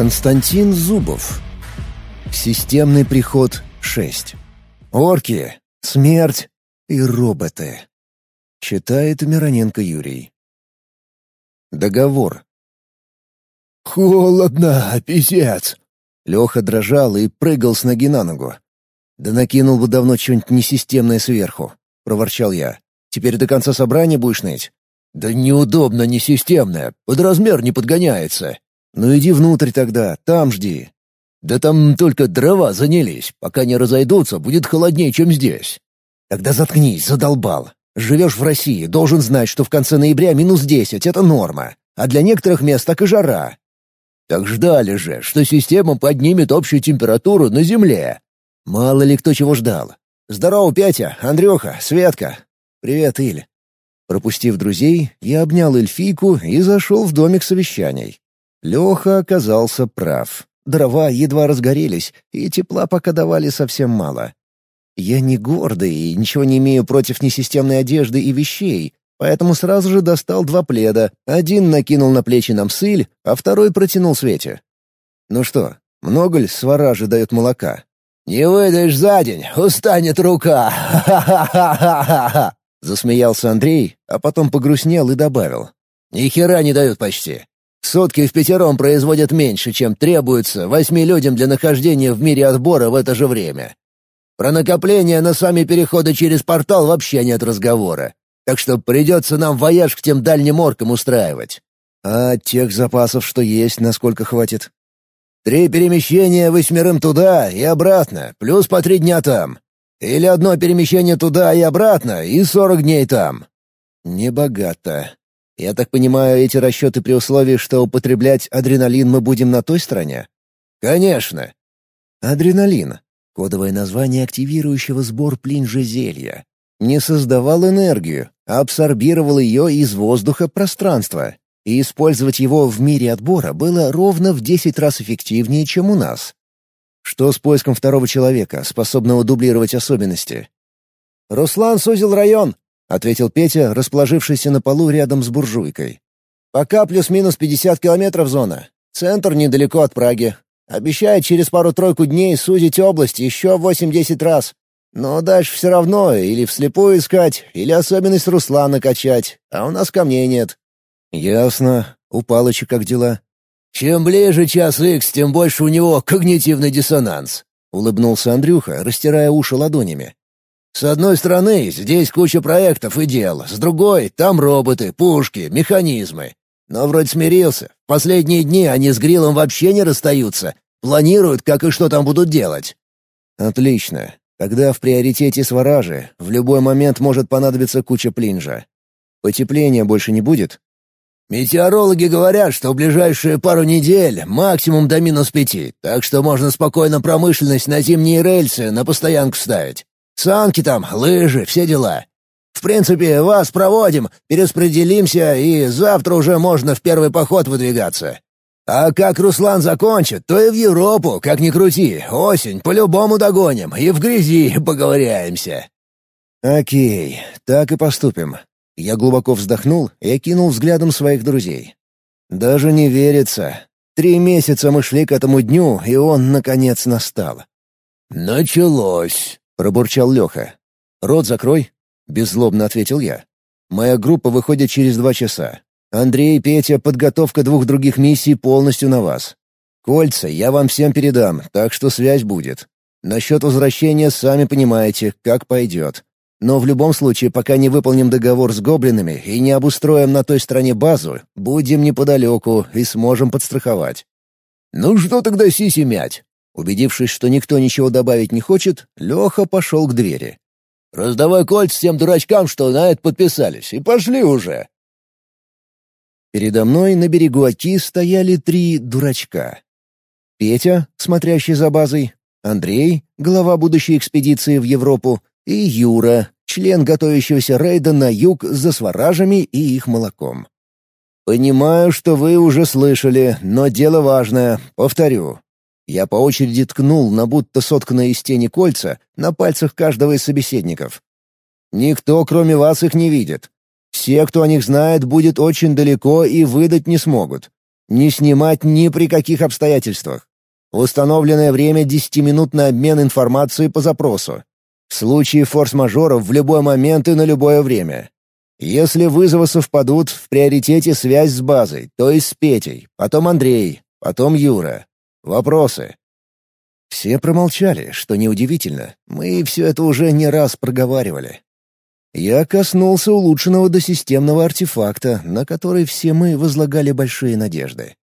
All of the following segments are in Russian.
Константин Зубов. Системный приход 6. Орки, смерть и роботы. Читает Мироненко Юрий. Договор. «Холодно, писец!» Леха дрожал и прыгал с ноги на ногу. «Да накинул бы давно что-нибудь несистемное сверху», — проворчал я. «Теперь до конца собрания будешь ныть?» «Да неудобно несистемное, под размер не подгоняется». «Ну иди внутрь тогда, там жди». «Да там только дрова занялись, пока не разойдутся, будет холоднее, чем здесь». «Тогда заткнись, задолбал. Живешь в России, должен знать, что в конце ноября минус десять — это норма, а для некоторых мест так и жара. Так ждали же, что система поднимет общую температуру на Земле. Мало ли кто чего ждал. Здорово, Петя, Андрюха, Светка. Привет, Иль. Пропустив друзей, я обнял эльфийку и зашел в домик совещаний. Леха оказался прав. Дрова едва разгорелись, и тепла пока давали совсем мало. Я не гордый и ничего не имею против несистемной одежды и вещей, Поэтому сразу же достал два пледа. Один накинул на плечи нам сыль, а второй протянул Свете. «Ну что, много ли сваражи дает молока?» «Не выдаешь за день, устанет рука! Ха-ха-ха-ха-ха!» Засмеялся Андрей, а потом погрустнел и добавил. «Ни хера не дают почти. Сутки в пятером производят меньше, чем требуется восьми людям для нахождения в мире отбора в это же время. Про накопление на сами переходы через портал вообще нет разговора так что придется нам вояж к тем дальним оркам устраивать. А тех запасов, что есть, насколько хватит? Три перемещения восьмерым туда и обратно, плюс по три дня там. Или одно перемещение туда и обратно, и сорок дней там. Небогато. Я так понимаю, эти расчеты при условии, что употреблять адреналин мы будем на той стороне? Конечно. Адреналин. Кодовое название активирующего сбор плинжа зелья. Не создавал энергию, абсорбировал ее из воздуха пространства, и использовать его в мире отбора было ровно в 10 раз эффективнее, чем у нас. Что с поиском второго человека, способного дублировать особенности? «Руслан сузил район», — ответил Петя, расположившийся на полу рядом с буржуйкой. «Пока плюс-минус 50 километров зона. Центр недалеко от Праги. Обещает через пару-тройку дней сузить область еще 8-10 раз. Но дальше все равно или вслепую искать, или особенность Руслана качать, а у нас камней нет». «Ясно. У Палыча как дела?» «Чем ближе час икс, тем больше у него когнитивный диссонанс», — улыбнулся Андрюха, растирая уши ладонями. «С одной стороны, здесь куча проектов и дел, с другой — там роботы, пушки, механизмы. Но вроде смирился. Последние дни они с Грилом вообще не расстаются, планируют, как и что там будут делать». «Отлично. Тогда в приоритете сваражи в любой момент может понадобиться куча плинжа. Потепления больше не будет? Метеорологи говорят, что в ближайшие пару недель максимум до минус пяти, так что можно спокойно промышленность на зимние рельсы на постоянку ставить. Санки там, лыжи, все дела. В принципе, вас проводим, перераспределимся, и завтра уже можно в первый поход выдвигаться. А как Руслан закончит, то и в Европу, как ни крути, осень по-любому догоним и в грязи поговоряемся». «Окей, так и поступим». Я глубоко вздохнул и окинул взглядом своих друзей. «Даже не верится. Три месяца мы шли к этому дню, и он, наконец, настал». «Началось», — пробурчал Леха. «Рот закрой», — беззлобно ответил я. «Моя группа выходит через два часа. Андрей, Петя, подготовка двух других миссий полностью на вас. Кольца я вам всем передам, так что связь будет. Насчет возвращения сами понимаете, как пойдет. Но в любом случае, пока не выполним договор с гоблинами и не обустроим на той стороне базу, будем неподалеку и сможем подстраховать. Ну что тогда сиси мять? Убедившись, что никто ничего добавить не хочет, Леха пошел к двери. «Раздавай кольца тем дурачкам, что на это подписались, и пошли уже!» Передо мной на берегу Оки стояли три дурачка. Петя, смотрящий за базой, Андрей, глава будущей экспедиции в Европу, и Юра, член готовящегося рейда на юг за сваражами и их молоком. «Понимаю, что вы уже слышали, но дело важное, повторю. Я по очереди ткнул на будто сотканные из тени кольца на пальцах каждого из собеседников. Никто, кроме вас, их не видит. Все, кто о них знает, будет очень далеко и выдать не смогут. Не снимать ни при каких обстоятельствах. Установленное время 10-минутный обмен информацией по запросу. В случае форс-мажоров в любой момент и на любое время. Если вызовы совпадут, в приоритете связь с базой, то есть с Петей, потом Андрей, потом Юра. Вопросы? Все промолчали, что неудивительно. Мы все это уже не раз проговаривали. Я коснулся улучшенного досистемного артефакта, на который все мы возлагали большие надежды.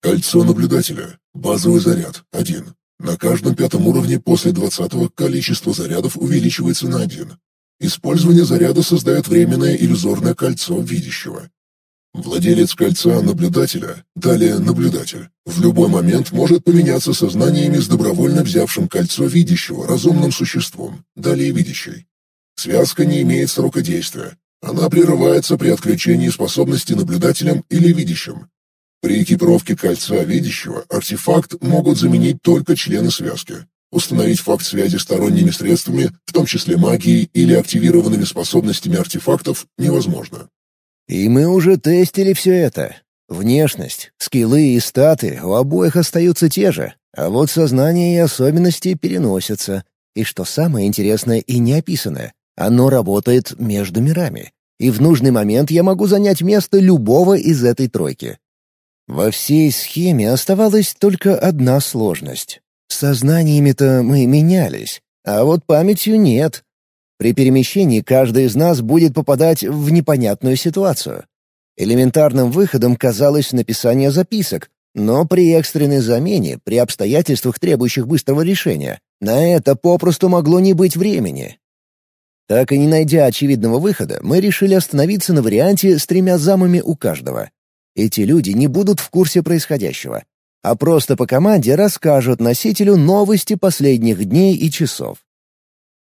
Кольцо наблюдателя. Базовый заряд — один. На каждом пятом уровне после двадцатого количество зарядов увеличивается на один. Использование заряда создает временное иллюзорное кольцо видящего. Владелец кольца наблюдателя, далее наблюдатель, в любой момент может поменяться сознаниями с добровольно взявшим кольцо видящего разумным существом, далее видящий. Связка не имеет срока действия. Она прерывается при отключении способности наблюдателем или видящим. При экипировке кольца видящего артефакт могут заменить только члены связки. Установить факт связи сторонними средствами, в том числе магией или активированными способностями артефактов, невозможно. И мы уже тестили все это. Внешность, скиллы и статы у обоих остаются те же, а вот сознание и особенности переносятся. И что самое интересное и неописанное, оно работает между мирами. И в нужный момент я могу занять место любого из этой тройки. Во всей схеме оставалась только одна сложность. Сознаниями-то мы менялись, а вот памятью нет. При перемещении каждый из нас будет попадать в непонятную ситуацию. Элементарным выходом казалось написание записок, но при экстренной замене, при обстоятельствах, требующих быстрого решения, на это попросту могло не быть времени. Так и не найдя очевидного выхода, мы решили остановиться на варианте с тремя замами у каждого. Эти люди не будут в курсе происходящего, а просто по команде расскажут носителю новости последних дней и часов.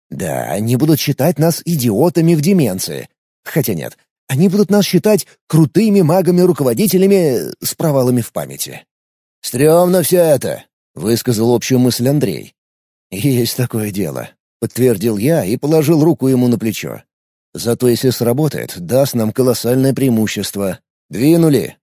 Да, они будут считать нас идиотами в деменции. Хотя нет, они будут нас считать крутыми магами-руководителями с провалами в памяти. «Стремно все это», — высказал общую мысль Андрей. «Есть такое дело», — подтвердил я и положил руку ему на плечо. «Зато если сработает, даст нам колоссальное преимущество. Двинули!»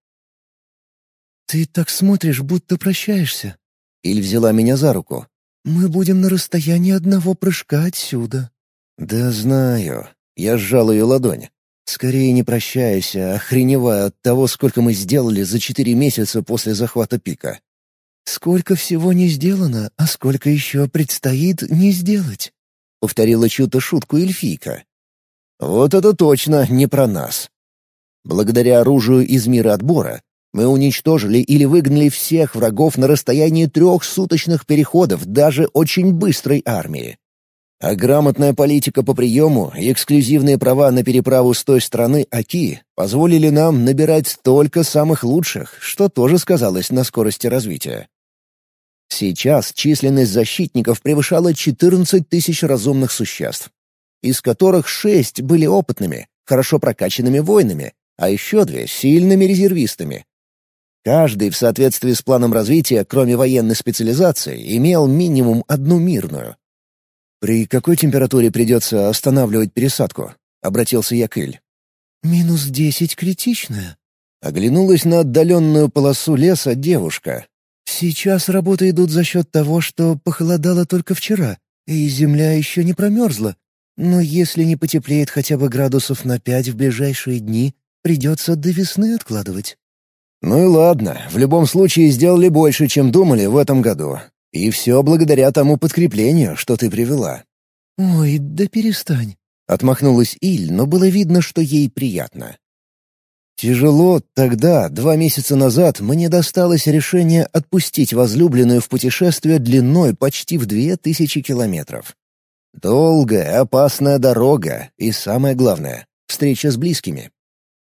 «Ты так смотришь, будто прощаешься». Иль взяла меня за руку. Мы будем на расстоянии одного прыжка отсюда». «Да знаю». Я сжал ее ладонь. Скорее не прощаясь, а охреневая от того, сколько мы сделали за четыре месяца после захвата пика. «Сколько всего не сделано, а сколько еще предстоит не сделать», — повторила чью-то шутку эльфийка. «Вот это точно не про нас». Благодаря оружию из мира отбора мы уничтожили или выгнали всех врагов на расстоянии трех суточных переходов даже очень быстрой армии. А грамотная политика по приему и эксклюзивные права на переправу с той стороны Аки позволили нам набирать столько самых лучших, что тоже сказалось на скорости развития. Сейчас численность защитников превышала 14 тысяч разумных существ, из которых шесть были опытными, хорошо прокачанными воинами, а еще две — сильными резервистами, Каждый в соответствии с планом развития, кроме военной специализации, имел минимум одну мирную. «При какой температуре придется останавливать пересадку?» — обратился я к Иль. «Минус десять критичная». Оглянулась на отдаленную полосу леса девушка. «Сейчас работы идут за счет того, что похолодало только вчера, и земля еще не промерзла. Но если не потеплеет хотя бы градусов на пять в ближайшие дни, придется до весны откладывать». Ну и ладно, в любом случае сделали больше, чем думали в этом году. И все благодаря тому подкреплению, что ты привела». «Ой, да перестань», — отмахнулась Иль, но было видно, что ей приятно. Тяжело тогда, два месяца назад, мне досталось решение отпустить возлюбленную в путешествие длиной почти в две тысячи километров. Долгая, опасная дорога и, самое главное, встреча с близкими.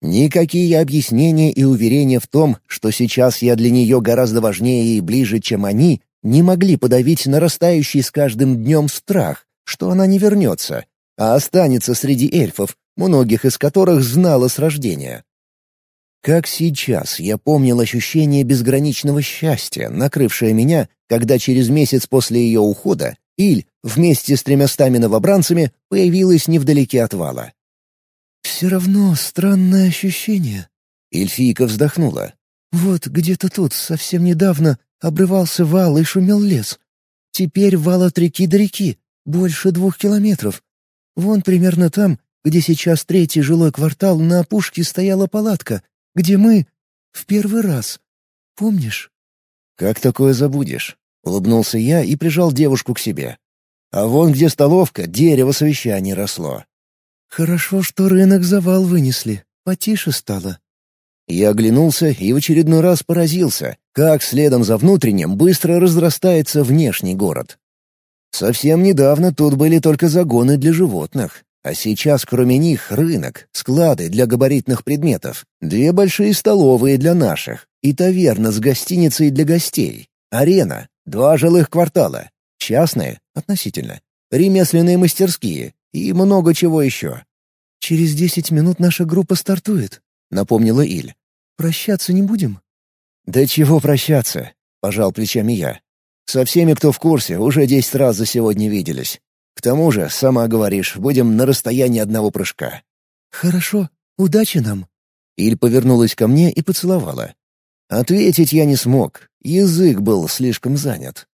Никакие объяснения и уверения в том, что сейчас я для нее гораздо важнее и ближе, чем они, не могли подавить нарастающий с каждым днем страх, что она не вернется, а останется среди эльфов, многих из которых знала с рождения. Как сейчас я помнил ощущение безграничного счастья, накрывшее меня, когда через месяц после ее ухода Иль вместе с тремястами новобранцами появилась невдалеке от вала. «Все равно странное ощущение». Эльфийка вздохнула. Вот где-то тут совсем недавно обрывался вал и шумел лес. Теперь вал от реки до реки, больше двух километров. Вон примерно там, где сейчас третий жилой квартал, на опушке стояла палатка, где мы в первый раз. Помнишь? «Как такое забудешь?» — улыбнулся я и прижал девушку к себе. «А вон где столовка, дерево совещаний росло». «Хорошо, что рынок завал вынесли. Потише стало». Я оглянулся и в очередной раз поразился, как следом за внутренним быстро разрастается внешний город. Совсем недавно тут были только загоны для животных, а сейчас кроме них рынок, склады для габаритных предметов, две большие столовые для наших и таверна с гостиницей для гостей, арена, два жилых квартала, частные, относительно, ремесленные мастерские и много чего еще. «Через десять минут наша группа стартует», — напомнила Иль. «Прощаться не будем?» «Да чего прощаться?» — пожал плечами я. «Со всеми, кто в курсе, уже десять раз за сегодня виделись. К тому же, сама говоришь, будем на расстоянии одного прыжка». «Хорошо. Удачи нам». Иль повернулась ко мне и поцеловала. Ответить я не смог. Язык был слишком занят.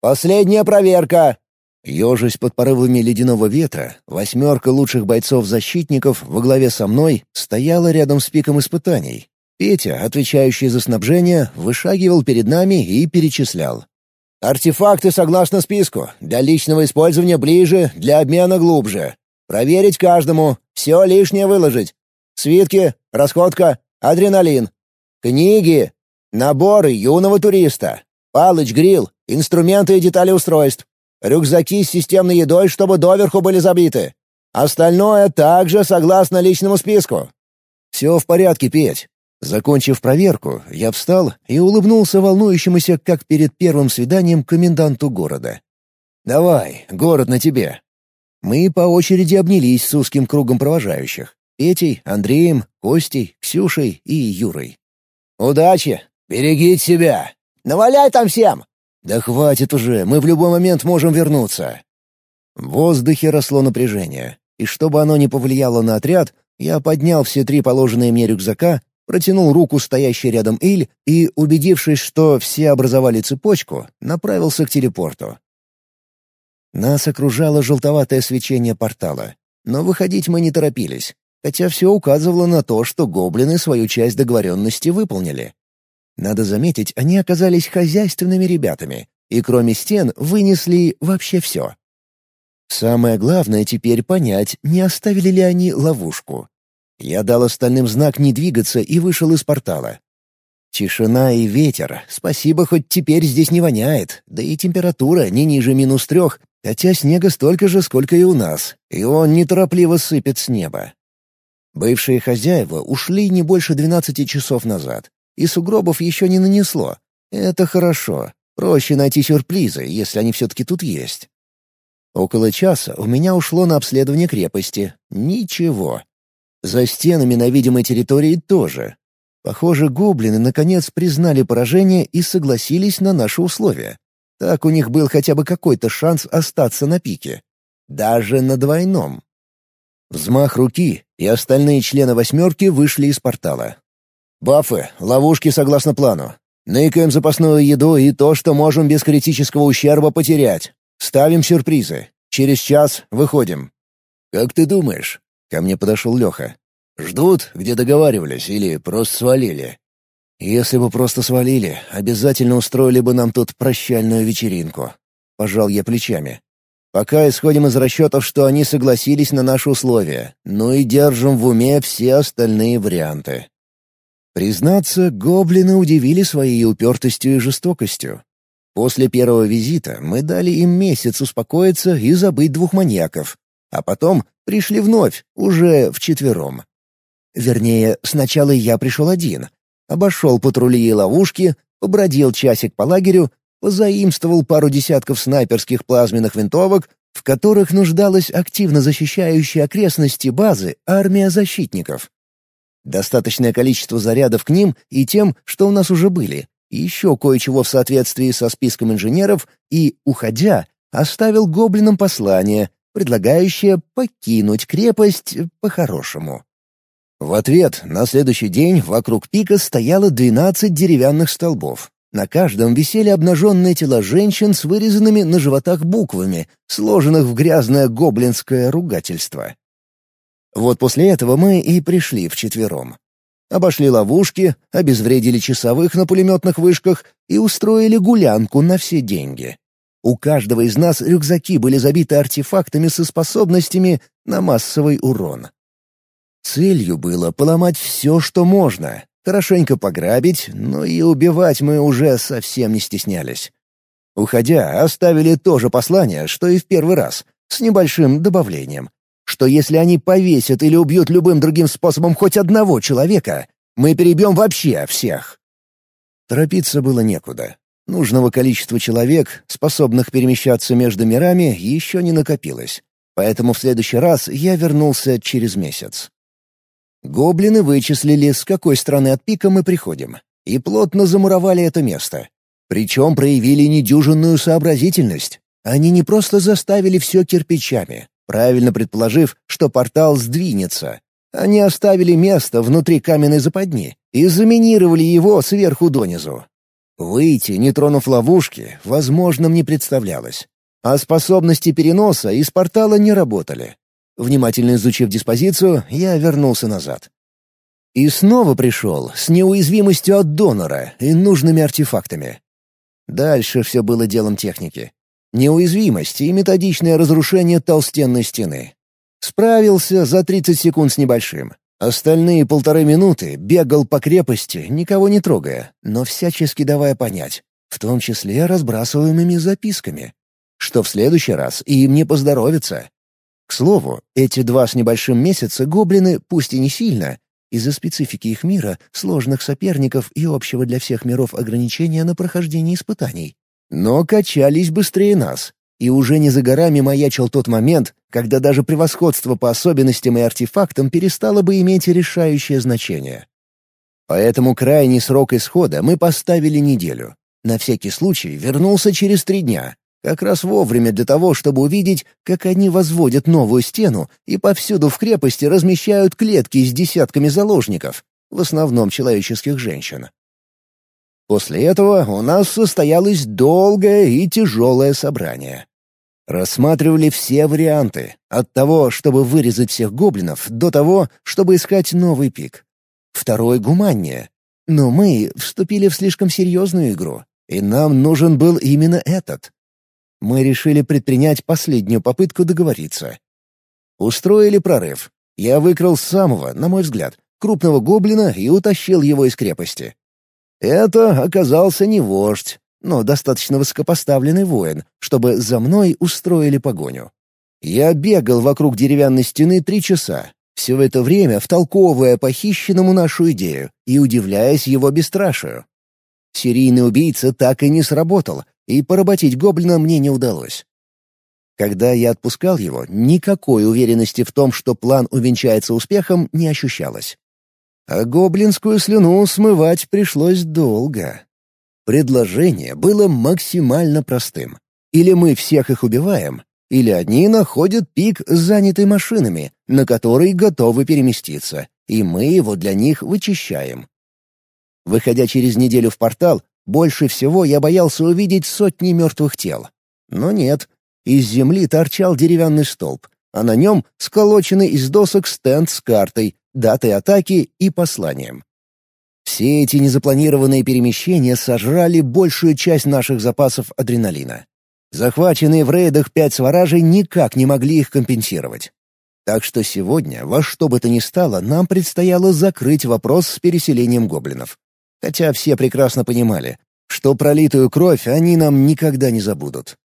«Последняя проверка!» Ежась под порывами ледяного ветра, восьмерка лучших бойцов-защитников во главе со мной стояла рядом с пиком испытаний. Петя, отвечающий за снабжение, вышагивал перед нами и перечислял. Артефакты согласно списку. Для личного использования ближе, для обмена глубже. Проверить каждому, все лишнее выложить. Свитки, расходка, адреналин. Книги, наборы юного туриста. Палыч-гриль, инструменты и детали устройств. Рюкзаки с системной едой, чтобы доверху были забиты. Остальное также согласно личному списку. Все в порядке, Петь. Закончив проверку, я встал и улыбнулся волнующемуся, как перед первым свиданием, коменданту города. «Давай, город на тебе». Мы по очереди обнялись с узким кругом провожающих. Петей, Андреем, Костей, Ксюшей и Юрой. «Удачи! Берегите себя! Наваляй там всем!» «Да хватит уже, мы в любой момент можем вернуться». В воздухе росло напряжение, и чтобы оно не повлияло на отряд, я поднял все три положенные мне рюкзака протянул руку стоящей рядом Иль и, убедившись, что все образовали цепочку, направился к телепорту. Нас окружало желтоватое свечение портала, но выходить мы не торопились, хотя все указывало на то, что гоблины свою часть договоренности выполнили. Надо заметить, они оказались хозяйственными ребятами, и кроме стен вынесли вообще все. Самое главное теперь понять, не оставили ли они ловушку. Я дал остальным знак не двигаться и вышел из портала. Тишина и ветер. Спасибо, хоть теперь здесь не воняет. Да и температура не ниже минус трех, хотя снега столько же, сколько и у нас, и он неторопливо сыпет с неба. Бывшие хозяева ушли не больше двенадцати часов назад, и сугробов еще не нанесло. Это хорошо. Проще найти сюрпризы, если они все-таки тут есть. Около часа у меня ушло на обследование крепости. Ничего. За стенами на видимой территории тоже. Похоже, гоблины наконец признали поражение и согласились на наши условия. Так у них был хотя бы какой-то шанс остаться на пике. Даже на двойном. Взмах руки, и остальные члены «восьмерки» вышли из портала. «Бафы, ловушки согласно плану. Ныкаем запасную еду и то, что можем без критического ущерба потерять. Ставим сюрпризы. Через час выходим». «Как ты думаешь, Ко мне подошел Леха. «Ждут, где договаривались, или просто свалили?» «Если бы просто свалили, обязательно устроили бы нам тут прощальную вечеринку». Пожал я плечами. «Пока исходим из расчетов, что они согласились на наши условия, ну и держим в уме все остальные варианты». Признаться, гоблины удивили своей упертостью и жестокостью. После первого визита мы дали им месяц успокоиться и забыть двух маньяков, а потом пришли вновь, уже вчетвером. Вернее, сначала я пришел один. Обошел патрули и ловушки, побродил часик по лагерю, позаимствовал пару десятков снайперских плазменных винтовок, в которых нуждалась активно защищающая окрестности базы армия защитников. Достаточное количество зарядов к ним и тем, что у нас уже были, и еще кое-чего в соответствии со списком инженеров, и, уходя, оставил гоблинам послание, предлагающая покинуть крепость по-хорошему. В ответ на следующий день вокруг пика стояло 12 деревянных столбов. На каждом висели обнаженные тела женщин с вырезанными на животах буквами, сложенных в грязное гоблинское ругательство. Вот после этого мы и пришли вчетвером. Обошли ловушки, обезвредили часовых на пулеметных вышках и устроили гулянку на все деньги. У каждого из нас рюкзаки были забиты артефактами со способностями на массовый урон. Целью было поломать все, что можно, хорошенько пограбить, но и убивать мы уже совсем не стеснялись. Уходя, оставили то же послание, что и в первый раз, с небольшим добавлением, что если они повесят или убьют любым другим способом хоть одного человека, мы перебьем вообще всех. Торопиться было некуда. Нужного количества человек, способных перемещаться между мирами, еще не накопилось. Поэтому в следующий раз я вернулся через месяц. Гоблины вычислили, с какой стороны от пика мы приходим, и плотно замуровали это место. Причем проявили недюжинную сообразительность. Они не просто заставили все кирпичами, правильно предположив, что портал сдвинется. Они оставили место внутри каменной западни и заминировали его сверху донизу. Выйти, не тронув ловушки, возможным не представлялось. А способности переноса из портала не работали. Внимательно изучив диспозицию, я вернулся назад. И снова пришел с неуязвимостью от донора и нужными артефактами. Дальше все было делом техники. Неуязвимость и методичное разрушение толстенной стены. Справился за 30 секунд с небольшим. Остальные полторы минуты бегал по крепости, никого не трогая, но всячески давая понять, в том числе разбрасываемыми записками, что в следующий раз им не поздоровится. К слову, эти два с небольшим месяца гоблины, пусть и не сильно, из-за специфики их мира, сложных соперников и общего для всех миров ограничения на прохождение испытаний, но качались быстрее нас. И уже не за горами маячил тот момент, когда даже превосходство по особенностям и артефактам перестало бы иметь решающее значение. Поэтому крайний срок исхода мы поставили неделю. На всякий случай вернулся через три дня, как раз вовремя для того, чтобы увидеть, как они возводят новую стену и повсюду в крепости размещают клетки с десятками заложников, в основном человеческих женщин. После этого у нас состоялось долгое и тяжелое собрание. Рассматривали все варианты, от того, чтобы вырезать всех гоблинов, до того, чтобы искать новый пик. Второй — гуманнее. Но мы вступили в слишком серьезную игру, и нам нужен был именно этот. Мы решили предпринять последнюю попытку договориться. Устроили прорыв. Я выкрал самого, на мой взгляд, крупного гоблина и утащил его из крепости. Это оказался не вождь, но достаточно высокопоставленный воин, чтобы за мной устроили погоню. Я бегал вокруг деревянной стены три часа, все это время втолковывая похищенному нашу идею и удивляясь его бесстрашию. Серийный убийца так и не сработал, и поработить гоблина мне не удалось. Когда я отпускал его, никакой уверенности в том, что план увенчается успехом, не ощущалось. А гоблинскую слюну смывать пришлось долго. Предложение было максимально простым. Или мы всех их убиваем, или одни находят пик с занятой машинами, на который готовы переместиться, и мы его для них вычищаем. Выходя через неделю в портал, больше всего я боялся увидеть сотни мертвых тел. Но нет, из земли торчал деревянный столб, а на нем сколоченный из досок стенд с картой, датой атаки и посланием. Все эти незапланированные перемещения сожрали большую часть наших запасов адреналина. Захваченные в рейдах пять сваражей никак не могли их компенсировать. Так что сегодня, во что бы то ни стало, нам предстояло закрыть вопрос с переселением гоблинов. Хотя все прекрасно понимали, что пролитую кровь они нам никогда не забудут.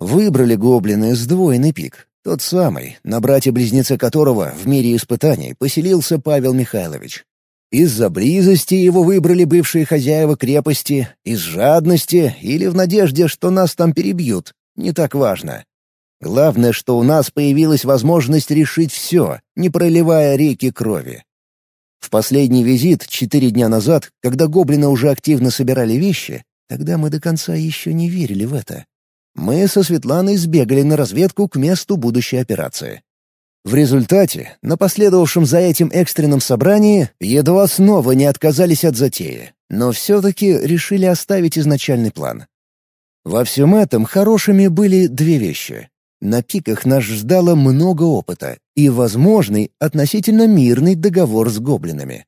Выбрали гоблины сдвоенный пик, тот самый, на брате-близнеце которого в мире испытаний поселился Павел Михайлович. Из-за близости его выбрали бывшие хозяева крепости, из жадности или в надежде, что нас там перебьют, не так важно. Главное, что у нас появилась возможность решить все, не проливая реки крови. В последний визит четыре дня назад, когда гоблины уже активно собирали вещи, тогда мы до конца еще не верили в это. Мы со Светланой сбегали на разведку к месту будущей операции. В результате, на последовавшем за этим экстренном собрании, едва снова не отказались от затеи, но все-таки решили оставить изначальный план. Во всем этом хорошими были две вещи. На пиках нас ждало много опыта и возможный, относительно мирный договор с гоблинами.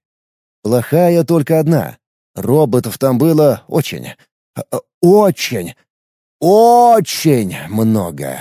Плохая только одна. Роботов там было очень, э, э, очень, очень много.